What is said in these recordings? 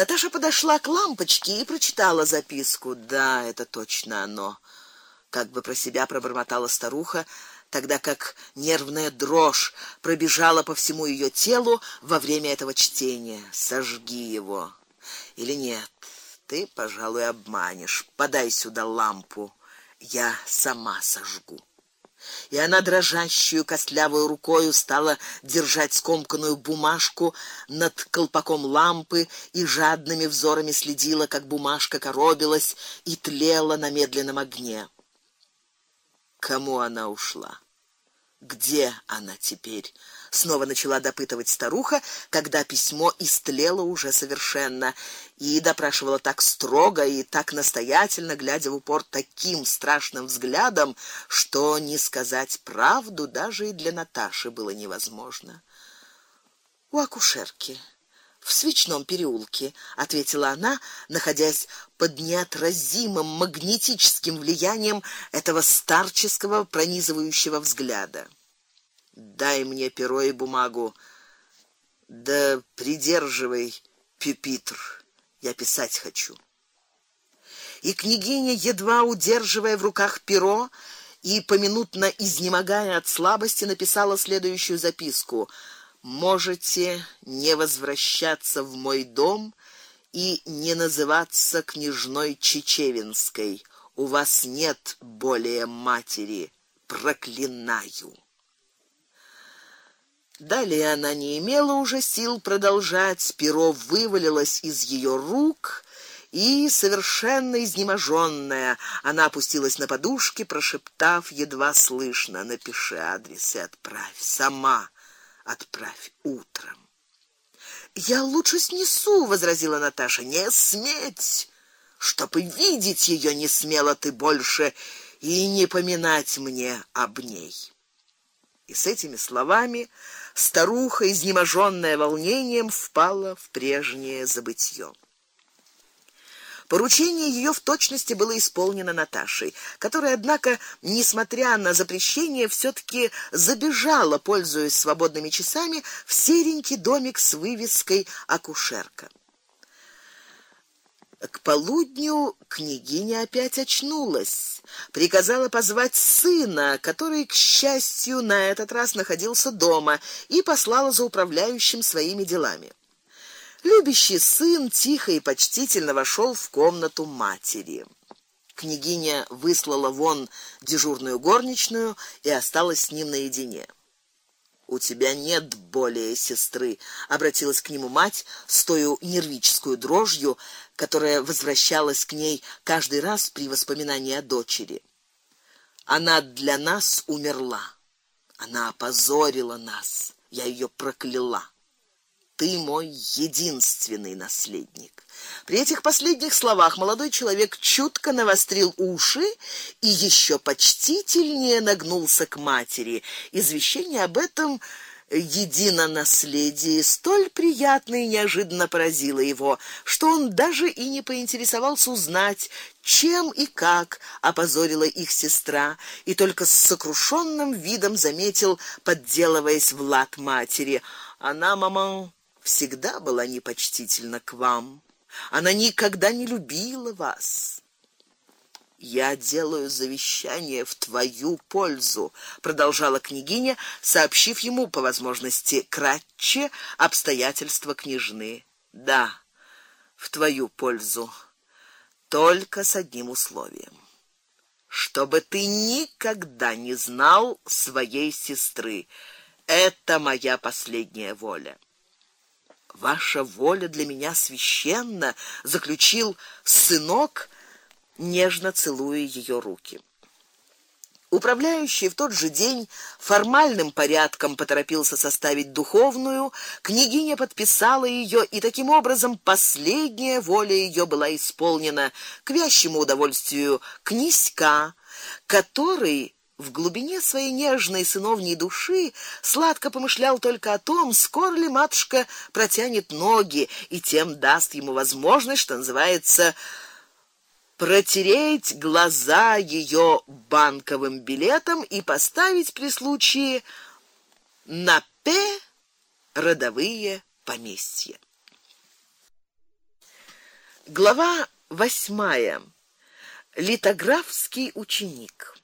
Наташа подошла к лампочке и прочитала записку. Да, это точно оно. Как бы про себя пробормотала старуха, тогда как нервная дрожь пробежала по всему ее телу во время этого чтения. Сожги его. Или нет? Ты, пожалуй, обманешь. Подай сюда лампу. Я сама сожгу и она дрожащую костлявой рукой стала держать скомканную бумажку над колпаком лампы и жадными взорами следила, как бумажка коробилась и тлела на медленном огне. Кому она ушла? Где она теперь? Снова начала допытывать старуха, когда письмо истлело уже совершенно, и допрашивала так строго и так настоятельно, глядя в упор таким страшным взглядом, что не сказать правду даже и для Наташи было невозможно. У акушерки в свечном переулке, ответила она, находясь под неотразимым магнетическим влиянием этого старческого пронизывающего взгляда. Дай мне перо и бумагу. Да придерживай пюпитр. Я писать хочу. И княгиня, едва удерживая в руках перо и поминутно изнемогая от слабости, написала следующую записку: Можете не возвращаться в мой дом и не называться княжной Чечевинской. У вас нет более матери. Проклинаю. Далее она не имела уже сил продолжать, перо вывалилось из ее рук, и совершенно изнеможенная, она опустилась на подушки, прошептав едва слышно: "Напиши адрес и отправь сама, отправь утром". "Я лучше снесу", возразила Наташа. "Не сметь, чтобы видеть ее не смела ты больше и не поминать мне об ней". И с этими словами старуха, изнеможенная волнением, впала в прежнее забытье. Поручение ее в точности было исполнено Наташей, которая однако, несмотря на запрещение, все таки забежала, пользуясь свободными часами, в серенький домик с вывеской акушерка. К полудню княгиня опять очнулась, приказала позвать сына, который, к счастью, на этот раз находился дома, и послала за управляющим своими делами. Любящий сын тихо и почтительно вошел в комнату матери. Княгиня выслала вон дежурную горничную и осталась с ним наедине. У тебя нет более сестры, обратилась к нему мать с той нервической дрожью, которая возвращалась к ней каждый раз при воспоминании о дочери. Она для нас умерла. Она опозорила нас. Я ее прокляла. Ты мой единственный наследник. При этих последних словах молодой человек чутко навострил уши и еще почтительнее нагнулся к матери. Извещение об этом единонаследии столь приятно и неожиданно поразило его, что он даже и не поинтересовался узнать, чем и как опозорила их сестра, и только с сокрушенным видом заметил, подделываясь в лад матери: "Она, мама, всегда была непочтительна к вам. Она никогда не любила вас. Я делаю завещание в твою пользу, продолжала княгиня, сообщив ему по возможности кратче обстоятельства княжны. Да, в твою пользу, только с одним условием. Чтобы ты никогда не знал своей сестры. Это моя последняя воля. Ваша воля для меня священна, заключил сынок, нежно целуя ее руки. Управляющий в тот же день формальным порядком поторопился составить духовную, княгиня подписала ее, и таким образом последняя воля ее была исполнена к вящему удовольствию князька, который в глубине своей нежной сыновней души сладко помышлял только о том, скоро ли матушка протянет ноги и тем даст ему возможность, что называется, протереть глаза ее банковым билетом и поставить при случае на П родовые поместья. Глава восьмая. Литографский ученик.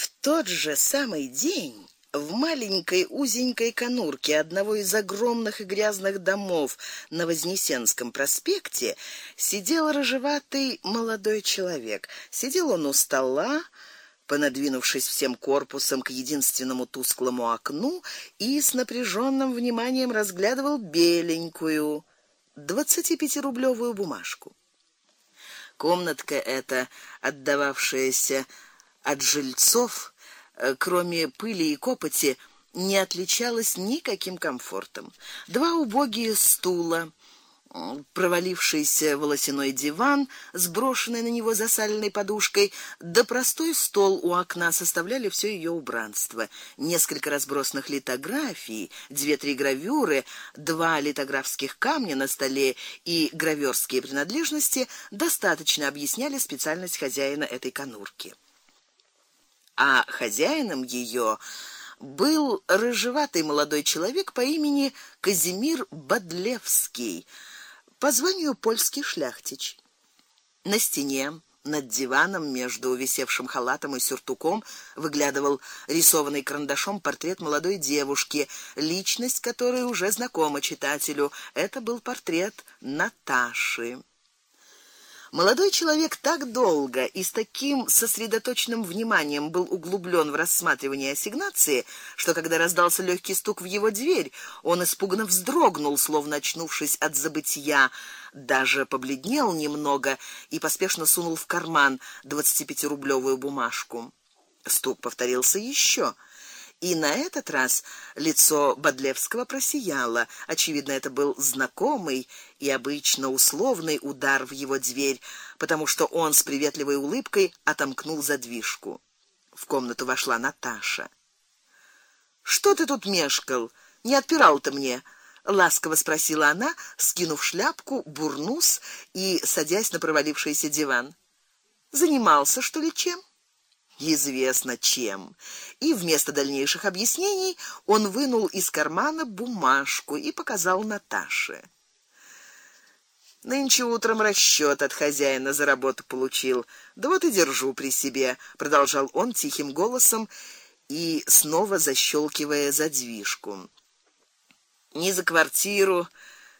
В тот же самый день в маленькой узенькой конурке одного из огромных и грязных домов на Вознесенском проспекте сидел рыжеватый молодой человек. Сидел он у стола, понадвинувшись всем корпусом к единственному тусклому окну и с напряженным вниманием разглядывал беленькую двадцатипятирублёвую бумажку. Комнатка эта, отдававшаяся от жильцов, э, кроме пыли и копоти, не отличалась никаким комфортом. Два убогие стула, провалившийся волосяной диван, сброшенный на него засаленной подушкой, да простой стол у окна составляли все ее убранство. Несколько разбросанных литографий, две-три гравюры, два литографских камня на столе и гравёрские принадлежности достаточно объясняли специальность хозяина этой конурки. А хозяином ее был рыжеватый молодой человек по имени Казимир Бадлевский по званию польский шляхтич. На стене над диваном между висевшим халатом и сюртуком выглядывал рисованный карандашом портрет молодой девушки, личность которой уже знакома читателю. Это был портрет Наташи. Молодой человек так долго и с таким сосредоточенным вниманием был углублен в рассматривание ассигнации, что когда раздался легкий стук в его дверь, он испуганно вздрогнул, словно очнувшись от забытья, даже побледнел немного и поспешно сунул в карман двадцатипятирублёвую бумажку. Стук повторился еще. И на этот раз лицо Бодлевского просияло. Очевидно, это был знакомый и обычно условный удар в его дверь, потому что он с приветливой улыбкой отомкнул задвижку. В комнату вошла Наташа. Что ты тут мешкал? Не отпирал ты мне? ласково спросила она, скинув шляпку, бурнус и садясь на провалившийся диван. Занимался что ли чем? Известно чем. И вместо дальнейших объяснений он вынул из кармана бумажку и показал Наташе. Нынче утром расчёт от хозяина за работу получил. Да вот и держу при себе, продолжал он тихим голосом и снова защелкивая задвижку. Ни за квартиру,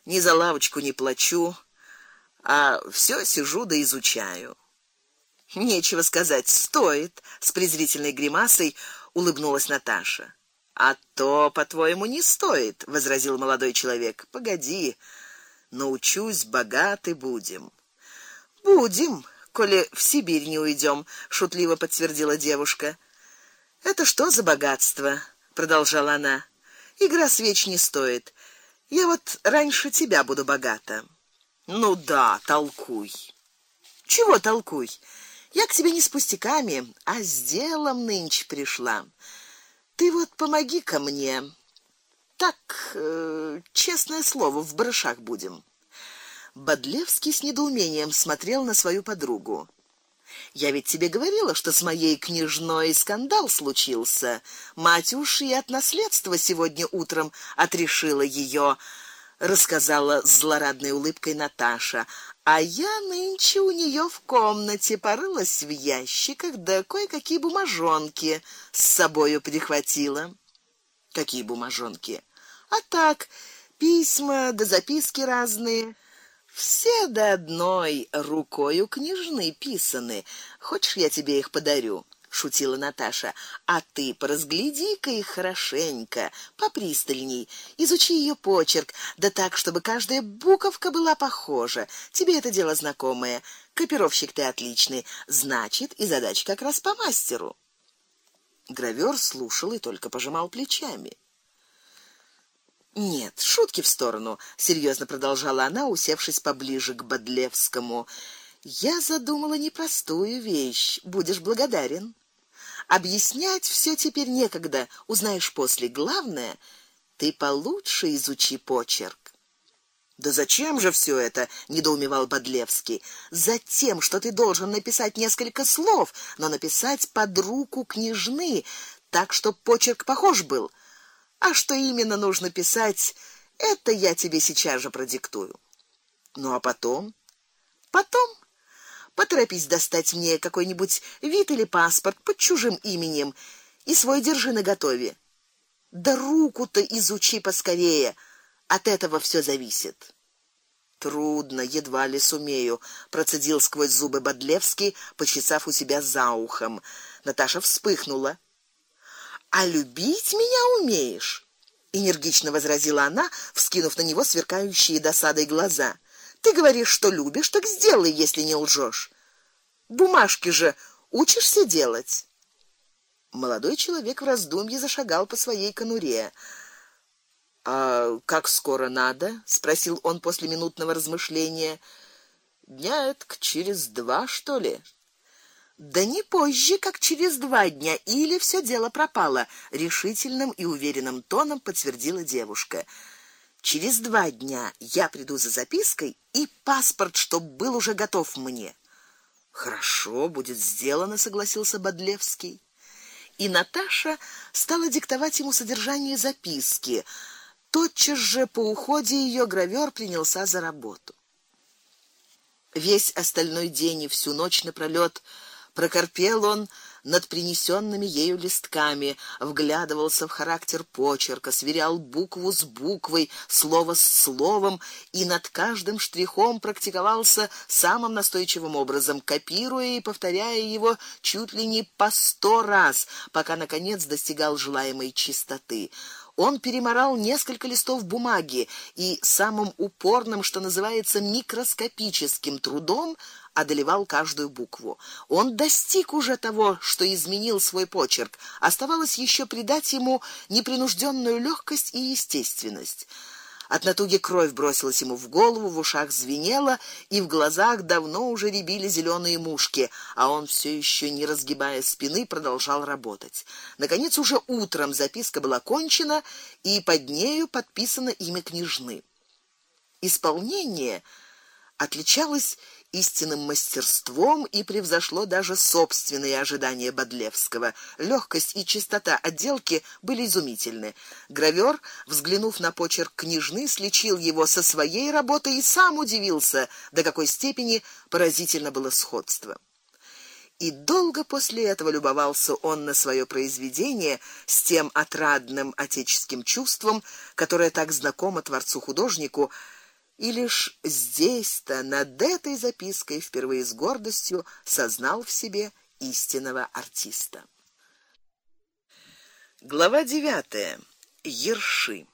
ни за лавочку не плачу, а все сижу да изучаю. Нечего сказать, стоит, с презрительной гримасой улыбнулась Наташа. А то, по-твоему, не стоит, возразил молодой человек. Погоди, научусь, богаты будем. Будем, коли в Сибирь не уйдем, шутливо подтвердила девушка. Это что за богатство? продолжала она. Игра свеч не стоит. Я вот раньше тебя буду богата. Ну да, толкуй. Чего толкуй? Я к тебе не с пустяками, а с делом нынче пришла. Ты вот помоги ко мне. Так, э, честное слово, в барышах будем. Бодлевский с недоумением смотрел на свою подругу. Я ведь тебе говорила, что с моей княжной скандал случился. Мать уж и от наследства сегодня утром отрешила ее, рассказала с злорадной улыбкой Наташа. А я нынче у неё в комнате порылась в ящиках, да кое-какие бумажонки с собою прихватила. Какие бумажонки? А так, письма да записки разные. Все до одной рукой у княжны писаны. Хочешь, я тебе их подарю? Шутила Наташа. А ты поразгляди-ка их хорошенько, попристальней, изучи ее почерк, да так, чтобы каждая буковка была похожа. Тебе это дело знакомое. Копировщик ты отличный, значит, и задача как раз по мастеру. Гравер слушал и только пожимал плечами. Нет, шутки в сторону, серьезно продолжала она, усевшись поближе к Бодлевскому. Я задумала непростую вещь. Будешь благодарен. Объяснять все теперь некогда, узнаешь после. Главное, ты получше изучи почерк. Да зачем же все это? недоумевал Бодлевский. Затем, что ты должен написать несколько слов, но написать под руку княжны, так что почерк похож был. А что именно нужно писать, это я тебе сейчас же продиктую. Ну а потом Потом поторопись достать мне какой-нибудь вид или паспорт под чужим именем и свой держи наготове. Да руку-то изучи поскорее, от этого все зависит. Трудно, едва ли сумею, процедил сквозь зубы Бодлевский, почесав у себя за ухом. Наташа вспыхнула. А любить меня умеешь? энергично возразила она, вскинув на него сверкающие досадой глаза. Ты говоришь, что любишь, так сделай, если не лжешь. Бумажки же учишься делать. Молодой человек в раздумье зашагал по своей конуре. А как скоро надо? спросил он после минутного размышления. Дня это через два, что ли? Да не позже, как через два дня, или все дело пропало, решительным и уверенным тоном подтвердила девушка. Через два дня я приду за запиской и паспорт, чтоб был уже готов мне. Хорошо, будет сделано, согласился Бодлевский и Наташа стала диктовать ему содержание записки. Тотчас же по уходе ее гравер принялся за работу. Весь остальной день и всю ночь напролёт прокорпел он над принесенными ею листками, вглядывался в характер почерка, сверял букву с буквой, слово с словом и над каждым штрихом практиковался самым настойчивым образом, копируя и повторяя его чуть ли не по сто раз, пока наконец достигал желаемой чистоты. Он переморал несколько листов бумаги и самым упорным, что называется, микроскопическим трудом одолевал каждую букву. Он достиг уже того, что изменил свой почерк. Оставалось еще придать ему непринужденную легкость и естественность. От натуги кровь бросилась ему в голову, в ушах звенело, и в глазах давно уже рябили зеленые мушки, а он все еще не разгибая спины продолжал работать. Наконец уже утром записка была кончена, и под нею подписано имя княжны. Исполнение отличалось истинным мастерством и превзошло даже собственные ожидания Бодлевского. Лёгкость и чистота отделки были изумительны. Гравер, взглянув на почерк княжны, сличил его со своей работой и сам удивился, до какой степени поразительно было сходство. И долго после этого любовался он на свое произведение с тем отрадным отеческим чувством, которое так знакомо творцу-художнику и лишь здесь-то над этой запиской впервые с гордостью сознал в себе истинного артиста. Глава 9. Ерши.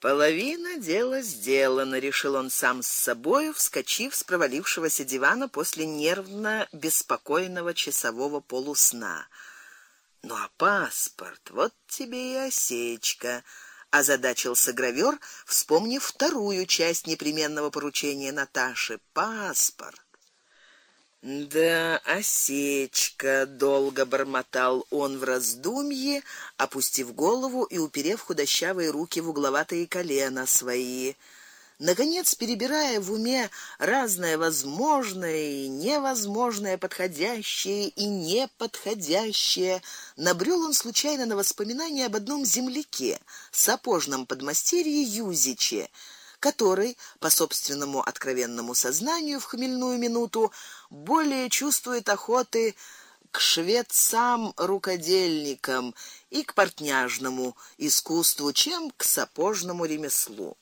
Половина дела сделана, решил он сам с собой, вскочив с провалившегося дивана после нервно беспокойного часового полусна. Ну а паспорт, вот тебе и осечка озадачился гравер, вспомнив вторую часть непременного поручения Наташи паспорт. Да, осечка, долго бормотал он в раздумье, опустив голову и уперев худощавые руки в угловатые колена свои. Наконец, перебирая в уме разное возможное и невозможное, подходящее и неподходящее, набрел он случайно на воспоминание об одном земляке, сапожном подмастерье Юзиче, который, по собственному откровенному сознанию в хмельную минуту, более чувствует охоты к швецам-рукодельникам и к портняжному искусству, чем к сапожному ремеслу.